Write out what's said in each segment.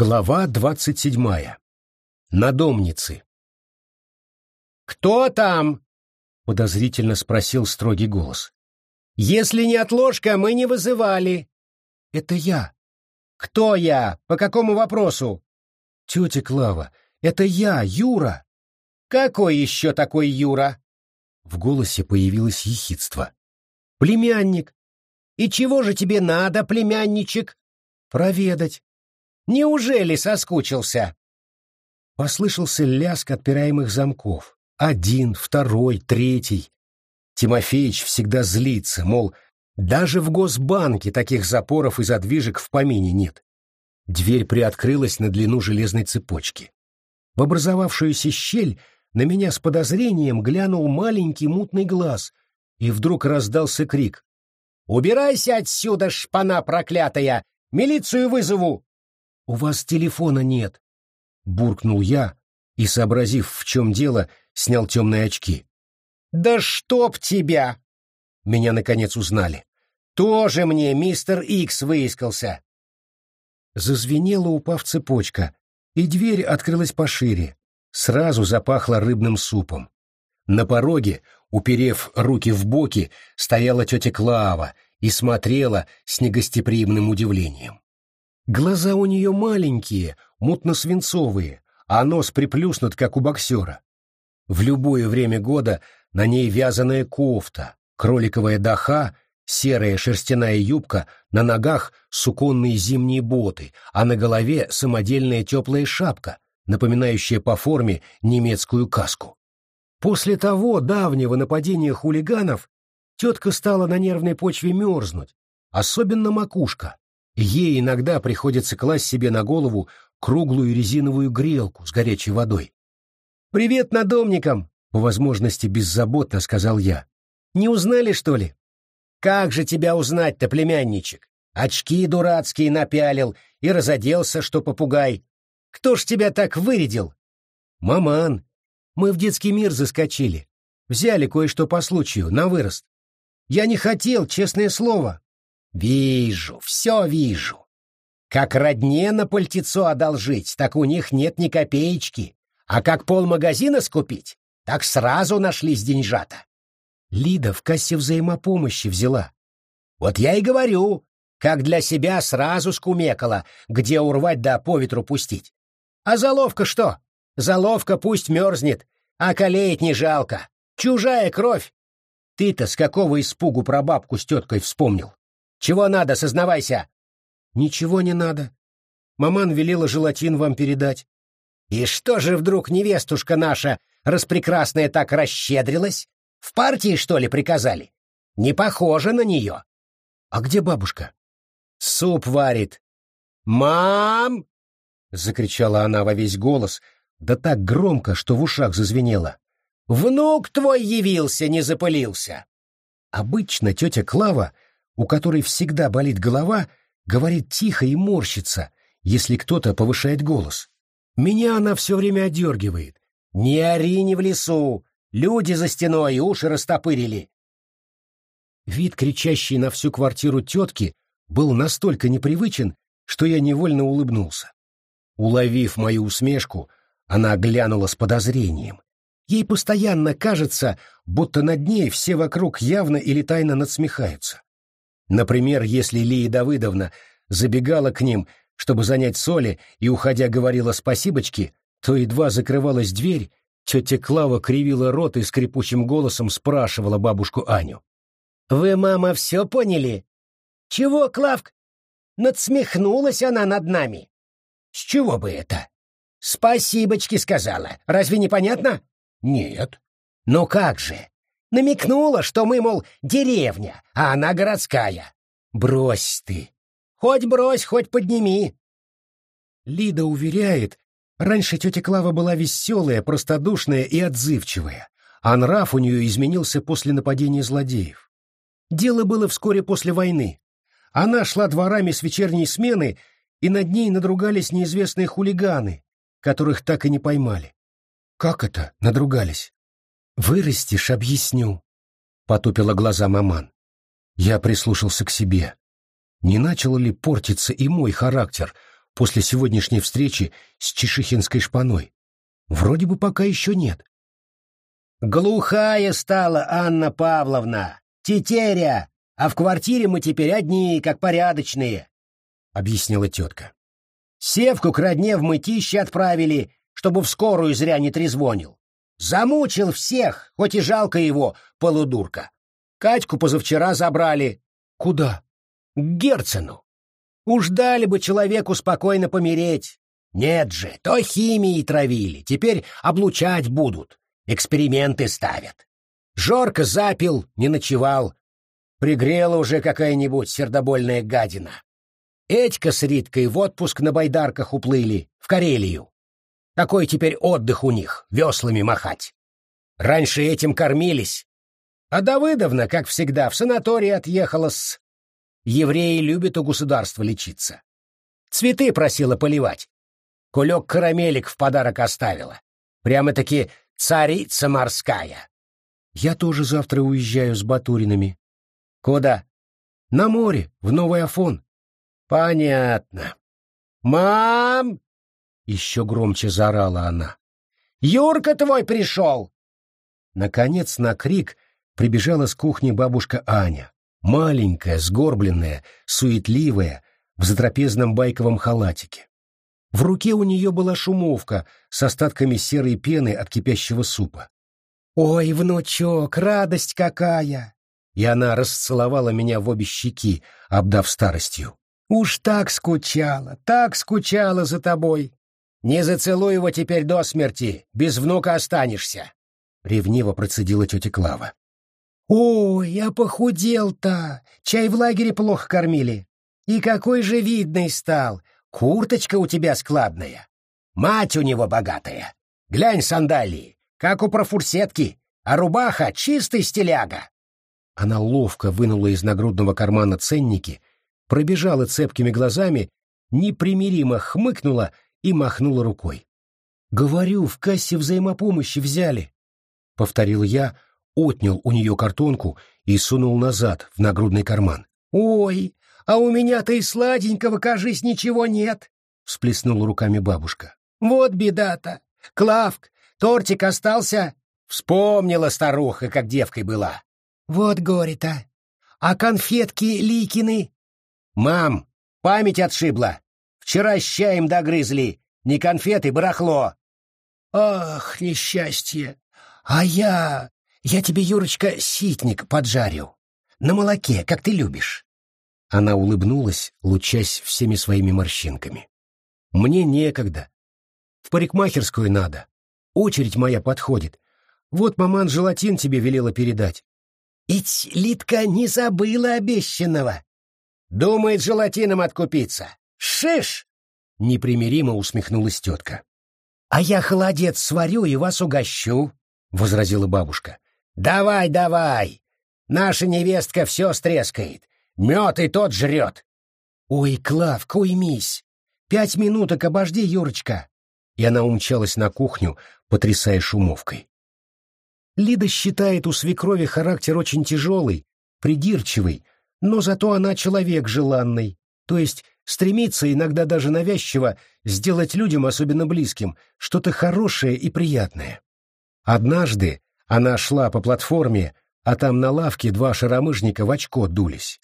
Глава двадцать седьмая. Надомницы. «Кто там?» — подозрительно спросил строгий голос. «Если не отложка, мы не вызывали». «Это я». «Кто я? По какому вопросу?» «Тетя Клава, это я, Юра». «Какой еще такой Юра?» В голосе появилось ехидство. «Племянник. И чего же тебе надо, племянничек?» «Проведать». Неужели соскучился?» Послышался лязг отпираемых замков. Один, второй, третий. Тимофеич всегда злится, мол, даже в Госбанке таких запоров и задвижек в помине нет. Дверь приоткрылась на длину железной цепочки. В образовавшуюся щель на меня с подозрением глянул маленький мутный глаз, и вдруг раздался крик. «Убирайся отсюда, шпана проклятая! Милицию вызову!» «У вас телефона нет», — буркнул я и, сообразив, в чем дело, снял темные очки. «Да чтоб тебя!» Меня, наконец, узнали. «Тоже мне мистер Икс выискался!» Зазвенела, упав цепочка, и дверь открылась пошире. Сразу запахло рыбным супом. На пороге, уперев руки в боки, стояла тетя Клава и смотрела с негостеприимным удивлением. Глаза у нее маленькие, мутно-свинцовые, а нос приплюснут, как у боксера. В любое время года на ней вязаная кофта, кроликовая даха, серая шерстяная юбка, на ногах суконные зимние боты, а на голове самодельная теплая шапка, напоминающая по форме немецкую каску. После того давнего нападения хулиганов тетка стала на нервной почве мерзнуть, особенно макушка. Ей иногда приходится класть себе на голову круглую резиновую грелку с горячей водой. «Привет надомникам!» — по возможности беззаботно сказал я. «Не узнали, что ли?» «Как же тебя узнать-то, племянничек? Очки дурацкие напялил и разоделся, что попугай. Кто ж тебя так вырядил?» «Маман, мы в детский мир заскочили. Взяли кое-что по случаю, на вырост. Я не хотел, честное слово. Вижу, все вижу. Как родне на пальтецо одолжить, так у них нет ни копеечки. А как полмагазина скупить, так сразу нашлись деньжата. Лида в кассе взаимопомощи взяла. Вот я и говорю, как для себя сразу скумекала, где урвать да по ветру пустить. А заловка что? Заловка пусть мерзнет, а колеет не жалко. Чужая кровь. Ты-то с какого испугу про бабку с теткой вспомнил? Чего надо, сознавайся!» «Ничего не надо. Маман велела желатин вам передать». «И что же вдруг невестушка наша распрекрасная так расщедрилась? В партии, что ли, приказали? Не похоже на нее». «А где бабушка?» «Суп варит». «Мам!» — закричала она во весь голос, да так громко, что в ушах зазвенело. «Внук твой явился, не запылился!» Обычно тетя Клава у которой всегда болит голова, говорит тихо и морщится, если кто-то повышает голос. Меня она все время одергивает. «Не ори не в лесу! Люди за стеной уши растопырили!» Вид, кричащий на всю квартиру тетки, был настолько непривычен, что я невольно улыбнулся. Уловив мою усмешку, она глянула с подозрением. Ей постоянно кажется, будто над ней все вокруг явно или тайно надсмехаются. Например, если Лия Давыдовна забегала к ним, чтобы занять соли, и, уходя, говорила «спасибочки», то едва закрывалась дверь, тетя Клава кривила рот и скрипучим голосом спрашивала бабушку Аню. «Вы, мама, все поняли? Чего, Клавк? Надсмехнулась она над нами. С чего бы это? Спасибочки сказала. Разве не понятно? Нет. Ну как же? Намекнула, что мы, мол, деревня, а она городская. Брось ты. Хоть брось, хоть подними. Лида уверяет, раньше тетя Клава была веселая, простодушная и отзывчивая, а нрав у нее изменился после нападения злодеев. Дело было вскоре после войны. Она шла дворами с вечерней смены, и над ней надругались неизвестные хулиганы, которых так и не поймали. Как это надругались? «Вырастешь, объясню», — потупила глаза маман. Я прислушался к себе. Не начал ли портиться и мой характер после сегодняшней встречи с чешихинской шпаной? Вроде бы пока еще нет. Глухая стала Анна Павловна, тетеря, а в квартире мы теперь одни, как порядочные, — объяснила тетка. Севку к родне в мытище отправили, чтобы в скорую зря не трезвонил. Замучил всех, хоть и жалко его, полудурка. Катьку позавчера забрали. Куда? К Герцену. Уж дали бы человеку спокойно помереть. Нет же, то химией травили, теперь облучать будут эксперименты ставят. Жорка запил, не ночевал. Пригрела уже какая-нибудь сердобольная гадина. Этька с Риткой в отпуск на байдарках уплыли, в Карелию. Такой теперь отдых у них, веслами махать. Раньше этим кормились. А Давыдовна, как всегда, в санаторий отъехала с... Евреи любят у государства лечиться. Цветы просила поливать. Кулек карамелек в подарок оставила. Прямо-таки Царица морская. Я тоже завтра уезжаю с Батуринами. Куда? На море, в Новый Афон. Понятно. Мам! Еще громче заорала она. Юрка твой пришел! Наконец на крик прибежала с кухни бабушка Аня. Маленькая, сгорбленная, суетливая, в затрапезном байковом халатике. В руке у нее была шумовка с остатками серой пены от кипящего супа. «Ой, внучок, радость какая!» И она расцеловала меня в обе щеки, обдав старостью. «Уж так скучала, так скучала за тобой! Не зацелуй его теперь до смерти, без внука останешься!» Ревниво процедила тетя Клава. «Ой, я похудел-то! Чай в лагере плохо кормили. И какой же видный стал! Курточка у тебя складная. Мать у него богатая. Глянь сандалии, как у профурсетки, а рубаха — чистый стиляга. Она ловко вынула из нагрудного кармана ценники, пробежала цепкими глазами, непримиримо хмыкнула и махнула рукой. «Говорю, в кассе взаимопомощи взяли», — повторил я, отнял у нее картонку и сунул назад в нагрудный карман. «Ой, а у меня-то и сладенького, кажись, ничего нет, — всплеснула руками бабушка. Вот беда-то. Клавк, тортик остался? Вспомнила старуха, как девкой была. Вот горе-то. А конфетки Ликины? Мам, память отшибла. Вчера с чаем догрызли. Не конфеты, барахло. Ах, несчастье. А я... Я тебе, Юрочка, ситник поджарю. На молоке, как ты любишь. Она улыбнулась, лучась всеми своими морщинками. «Мне некогда. В парикмахерскую надо. Очередь моя подходит. Вот маман желатин тебе велела передать». «Ить Литка не забыла обещанного. Думает желатином откупиться. Шиш!» Непримиримо усмехнулась тетка. «А я холодец сварю и вас угощу», — возразила бабушка. «Давай, давай! Наша невестка все стрескает. Мед и тот жрет. Ой, Клавка, уймись. Пять минуток обожди, Юрочка. И она умчалась на кухню, потрясая шумовкой. Лида считает у свекрови характер очень тяжелый, придирчивый, но зато она человек желанный, то есть стремится иногда даже навязчиво сделать людям, особенно близким, что-то хорошее и приятное. Однажды она шла по платформе, а там на лавке два шаромыжника в очко дулись.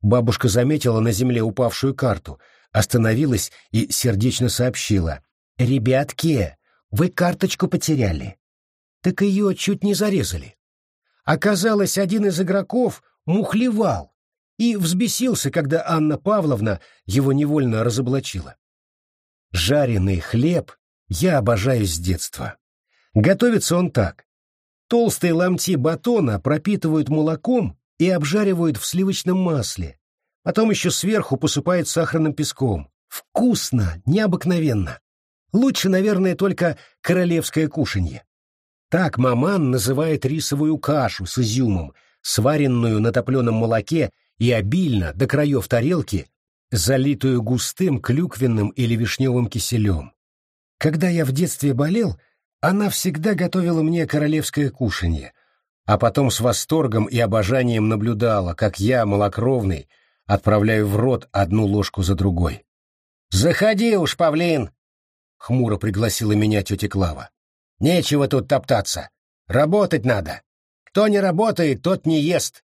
Бабушка заметила на земле упавшую карту, остановилась и сердечно сообщила. «Ребятки, вы карточку потеряли». Так ее чуть не зарезали. Оказалось, один из игроков мухлевал и взбесился, когда Анна Павловна его невольно разоблачила. Жареный хлеб я обожаю с детства. Готовится он так. Толстые ломти батона пропитывают молоком и обжаривают в сливочном масле. Потом еще сверху посыпают сахарным песком. Вкусно, необыкновенно. Лучше, наверное, только королевское кушанье. Так маман называет рисовую кашу с изюмом, сваренную на топленом молоке и обильно до краев тарелки, залитую густым клюквенным или вишневым киселем. Когда я в детстве болел, она всегда готовила мне королевское кушанье, а потом с восторгом и обожанием наблюдала, как я, малокровный, отправляю в рот одну ложку за другой. «Заходи уж, павлин!» — хмуро пригласила меня тетя Клава. «Нечего тут топтаться. Работать надо. Кто не работает, тот не ест».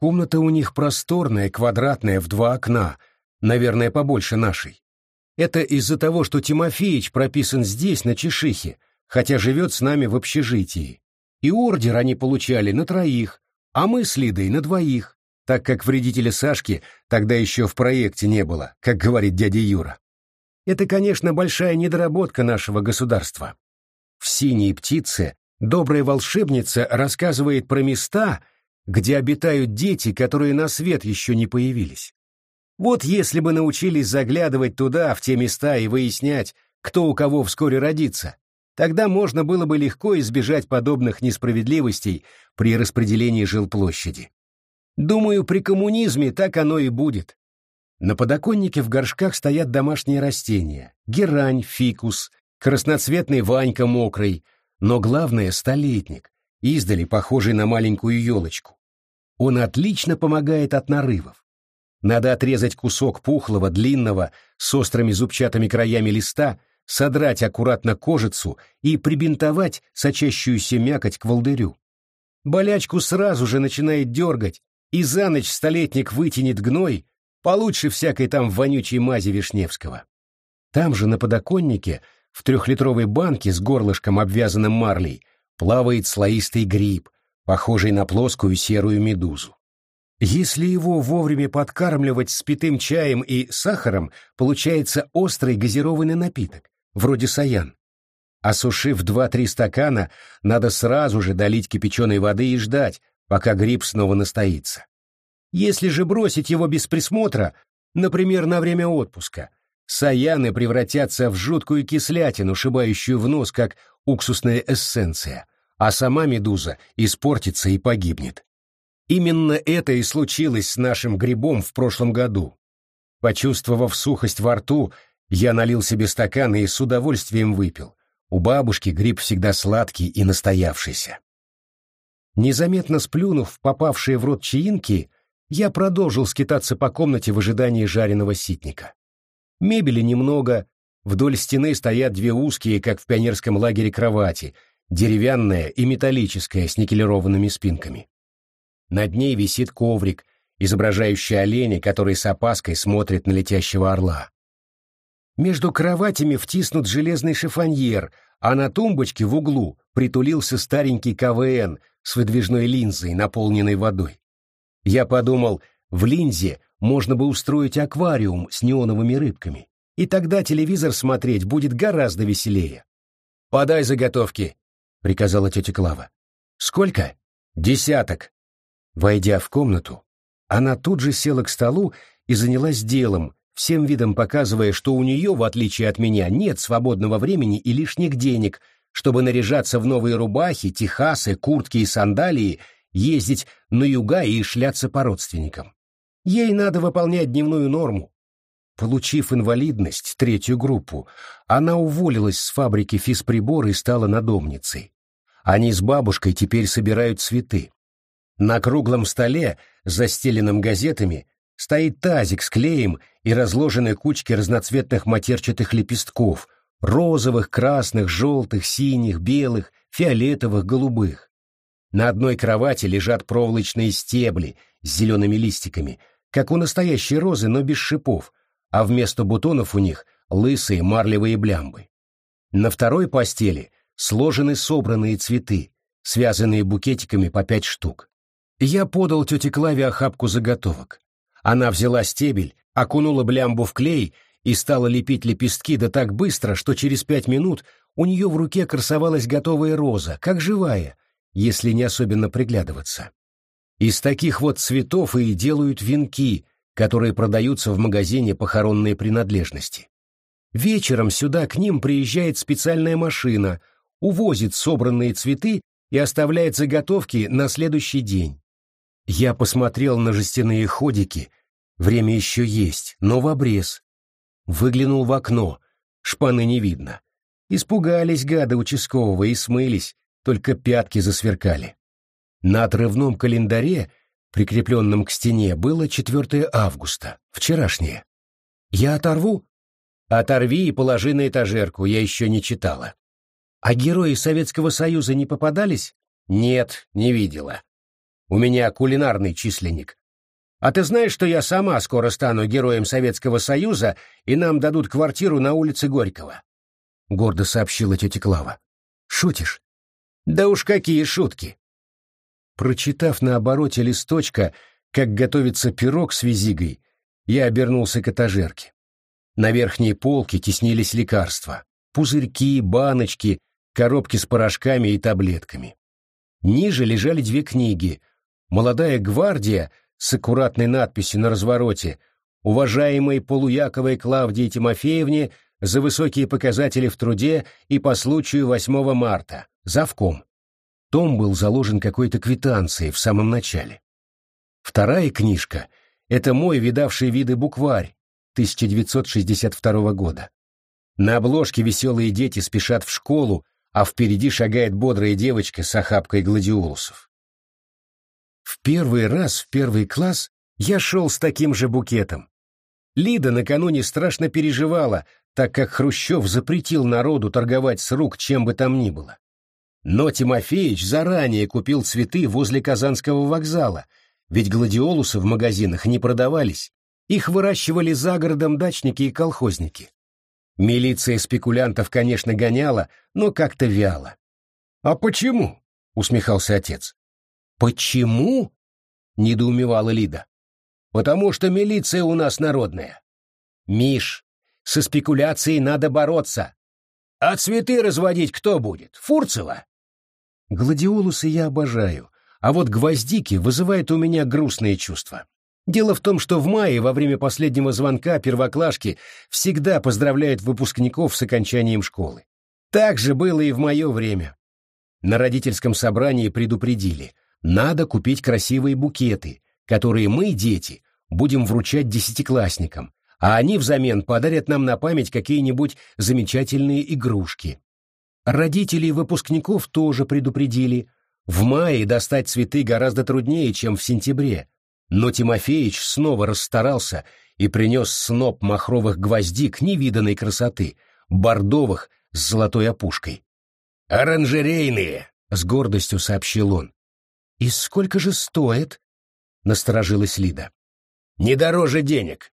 Комната у них просторная, квадратная, в два окна, наверное, побольше нашей. Это из-за того, что Тимофеич прописан здесь, на Чешихе, хотя живет с нами в общежитии. И ордер они получали на троих, а мы с Лидой на двоих, так как вредителя Сашки тогда еще в проекте не было, как говорит дядя Юра. Это, конечно, большая недоработка нашего государства. В «Синей птице» добрая волшебница рассказывает про места, где обитают дети, которые на свет еще не появились. Вот если бы научились заглядывать туда, в те места, и выяснять, кто у кого вскоре родится, тогда можно было бы легко избежать подобных несправедливостей при распределении жилплощади. Думаю, при коммунизме так оно и будет. На подоконнике в горшках стоят домашние растения — герань, фикус, красноцветный ванька мокрый, но главное — столетник, издали похожий на маленькую елочку. Он отлично помогает от нарывов. Надо отрезать кусок пухлого, длинного, с острыми зубчатыми краями листа, содрать аккуратно кожицу и прибинтовать сочащуюся мякоть к волдырю. Болячку сразу же начинает дергать, и за ночь столетник вытянет гной, Получше всякой там вонючей мази Вишневского. Там же на подоконнике, в трехлитровой банке с горлышком, обвязанным марлей, плавает слоистый гриб, похожий на плоскую серую медузу. Если его вовремя подкармливать спитым чаем и сахаром, получается острый газированный напиток, вроде саян. Осушив два-три стакана, надо сразу же долить кипяченой воды и ждать, пока гриб снова настоится. Если же бросить его без присмотра, например, на время отпуска, саяны превратятся в жуткую кислятину, шибающую в нос, как уксусная эссенция, а сама медуза испортится и погибнет. Именно это и случилось с нашим грибом в прошлом году. Почувствовав сухость во рту, я налил себе стакан и с удовольствием выпил. У бабушки гриб всегда сладкий и настоявшийся. Незаметно сплюнув попавшие в рот чаинки, я продолжил скитаться по комнате в ожидании жареного ситника. Мебели немного, вдоль стены стоят две узкие, как в пионерском лагере, кровати, деревянная и металлическая с никелированными спинками. Над ней висит коврик, изображающий оленя, который с опаской смотрит на летящего орла. Между кроватями втиснут железный шифоньер, а на тумбочке в углу притулился старенький КВН с выдвижной линзой, наполненной водой. Я подумал, в линзе можно бы устроить аквариум с неоновыми рыбками, и тогда телевизор смотреть будет гораздо веселее. «Подай заготовки», — приказала тетя Клава. «Сколько?» «Десяток». Войдя в комнату, она тут же села к столу и занялась делом, всем видом показывая, что у нее, в отличие от меня, нет свободного времени и лишних денег, чтобы наряжаться в новые рубахи, техасы, куртки и сандалии ездить на юга и шляться по родственникам. Ей надо выполнять дневную норму. Получив инвалидность, третью группу, она уволилась с фабрики физприбор и стала надомницей. Они с бабушкой теперь собирают цветы. На круглом столе, застеленном газетами, стоит тазик с клеем и разложены кучки разноцветных матерчатых лепестков — розовых, красных, желтых, синих, белых, фиолетовых, голубых. На одной кровати лежат проволочные стебли с зелеными листиками, как у настоящей розы, но без шипов, а вместо бутонов у них лысые марлевые блямбы. На второй постели сложены собранные цветы, связанные букетиками по пять штук. Я подал тете Клаве охапку заготовок. Она взяла стебель, окунула блямбу в клей и стала лепить лепестки да так быстро, что через пять минут у нее в руке красовалась готовая роза, как живая, если не особенно приглядываться. Из таких вот цветов и делают венки, которые продаются в магазине похоронные принадлежности. Вечером сюда к ним приезжает специальная машина, увозит собранные цветы и оставляет заготовки на следующий день. Я посмотрел на жестяные ходики, время еще есть, но в обрез. Выглянул в окно, шпаны не видно. Испугались гады участкового и смылись, только пятки засверкали. На отрывном календаре, прикрепленном к стене, было 4 августа, вчерашнее. Я оторву? Оторви и положи на этажерку, я еще не читала. А герои Советского Союза не попадались? Нет, не видела. У меня кулинарный численник. А ты знаешь, что я сама скоро стану героем Советского Союза, и нам дадут квартиру на улице Горького? Гордо сообщила тетя Клава. Шутишь? Да уж какие шутки! Прочитав на обороте листочка, как готовится пирог с визигой, я обернулся к этажерке. На верхней полке теснились лекарства. Пузырьки, баночки, коробки с порошками и таблетками. Ниже лежали две книги. «Молодая гвардия» с аккуратной надписью на развороте «Уважаемой Полуяковой Клавдии Тимофеевне за высокие показатели в труде и по случаю 8 марта. Завком». Том был заложен какой-то квитанцией в самом начале. Вторая книжка — это мой видавший виды букварь 1962 года. На обложке веселые дети спешат в школу, а впереди шагает бодрая девочка с охапкой гладиолусов. В первый раз в первый класс я шел с таким же букетом. Лида накануне страшно переживала, так как Хрущев запретил народу торговать с рук чем бы там ни было. Но Тимофеич заранее купил цветы возле Казанского вокзала, ведь гладиолусы в магазинах не продавались, их выращивали за городом дачники и колхозники. Милиция спекулянтов, конечно, гоняла, но как-то вяло. «А почему?» — усмехался отец. «Почему?» — недоумевала Лида. «Потому что милиция у нас народная. Миш, со спекуляцией надо бороться. А цветы разводить кто будет? Фурцева?» Гладиолусы я обожаю, а вот гвоздики вызывают у меня грустные чувства. Дело в том, что в мае, во время последнего звонка, первоклашки всегда поздравляют выпускников с окончанием школы. Так же было и в мое время. На родительском собрании предупредили, надо купить красивые букеты, которые мы, дети, будем вручать десятиклассникам, а они взамен подарят нам на память какие-нибудь замечательные игрушки. Родителей выпускников тоже предупредили. В мае достать цветы гораздо труднее, чем в сентябре, но Тимофеич снова расстарался и принес сноп махровых гвоздик невиданной красоты, бордовых с золотой опушкой. «Оранжерейные!» — с гордостью сообщил он. «И сколько же стоит?» — насторожилась Лида. «Не дороже денег».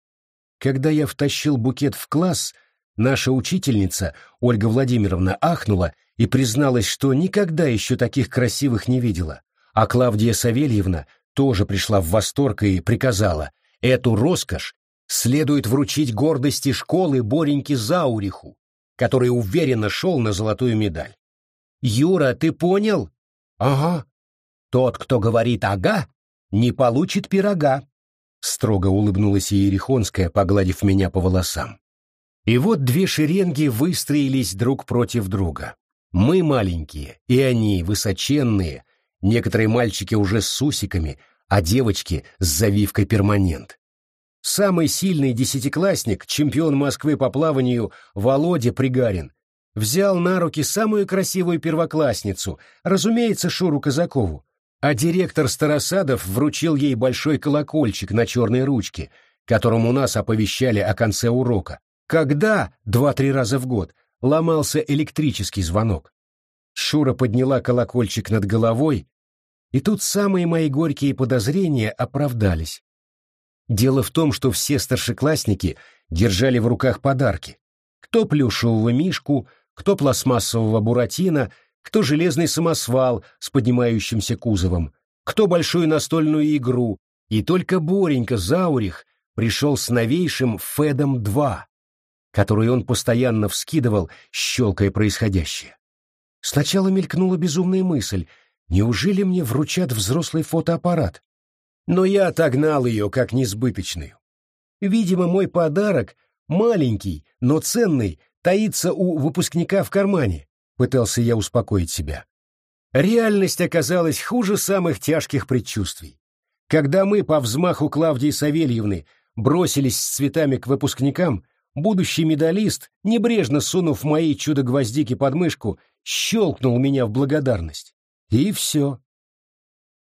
Когда я втащил букет в класс, наша учительница, Ольга Владимировна, ахнула и призналась, что никогда еще таких красивых не видела, а Клавдия Савельевна тоже пришла в восторг и приказала, эту роскошь следует вручить гордости школы Бореньке Зауриху, который уверенно шел на золотую медаль. «Юра, ты понял?» «Ага». «Тот, кто говорит «ага», не получит пирога», — строго улыбнулась Иерихонская, погладив меня по волосам. И вот две шеренги выстроились друг против друга. Мы маленькие, и они высоченные, некоторые мальчики уже с усиками, а девочки с завивкой перманент. Самый сильный десятиклассник, чемпион Москвы по плаванию Володя Пригарин, взял на руки самую красивую первоклассницу, разумеется, Шуру Казакову, а директор Старосадов вручил ей большой колокольчик на черной ручке, которым у нас оповещали о конце урока, когда, два-три раза в год, ломался электрический звонок. Шура подняла колокольчик над головой, и тут самые мои горькие подозрения оправдались. Дело в том, что все старшеклассники держали в руках подарки. Кто плюшевого мишку, кто пластмассового буратино, кто железный самосвал с поднимающимся кузовом, кто большую настольную игру, и только Боренька Заурих пришел с новейшим Федом-2, который он постоянно вскидывал, щелкая происходящее. Сначала мелькнула безумная мысль, неужели мне вручат взрослый фотоаппарат? Но я отогнал ее как несбыточную. Видимо, мой подарок, маленький, но ценный, таится у выпускника в кармане, пытался я успокоить себя. Реальность оказалась хуже самых тяжких предчувствий. Когда мы по взмаху Клавдии Савельевны бросились с цветами к выпускникам, будущий медалист, небрежно сунув мои чудо-гвоздики под мышку, щелкнул меня в благодарность. И все.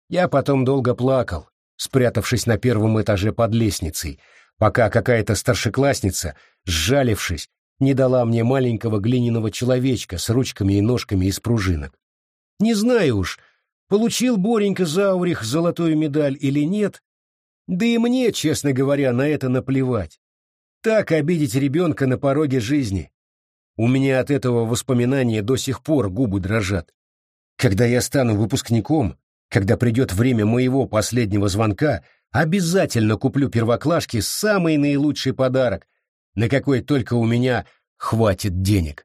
Я потом долго плакал, спрятавшись на первом этаже под лестницей, пока какая-то старшеклассница, сжалившись, не дала мне маленького глиняного человечка с ручками и ножками из пружинок. Не знаю уж, получил Боренька Заурих золотую медаль или нет, да и мне, честно говоря, на это наплевать. Так обидеть ребенка на пороге жизни. У меня от этого воспоминания до сих пор губы дрожат. Когда я стану выпускником, когда придет время моего последнего звонка, обязательно куплю первоклашке самый наилучший подарок, на какой только у меня хватит денег.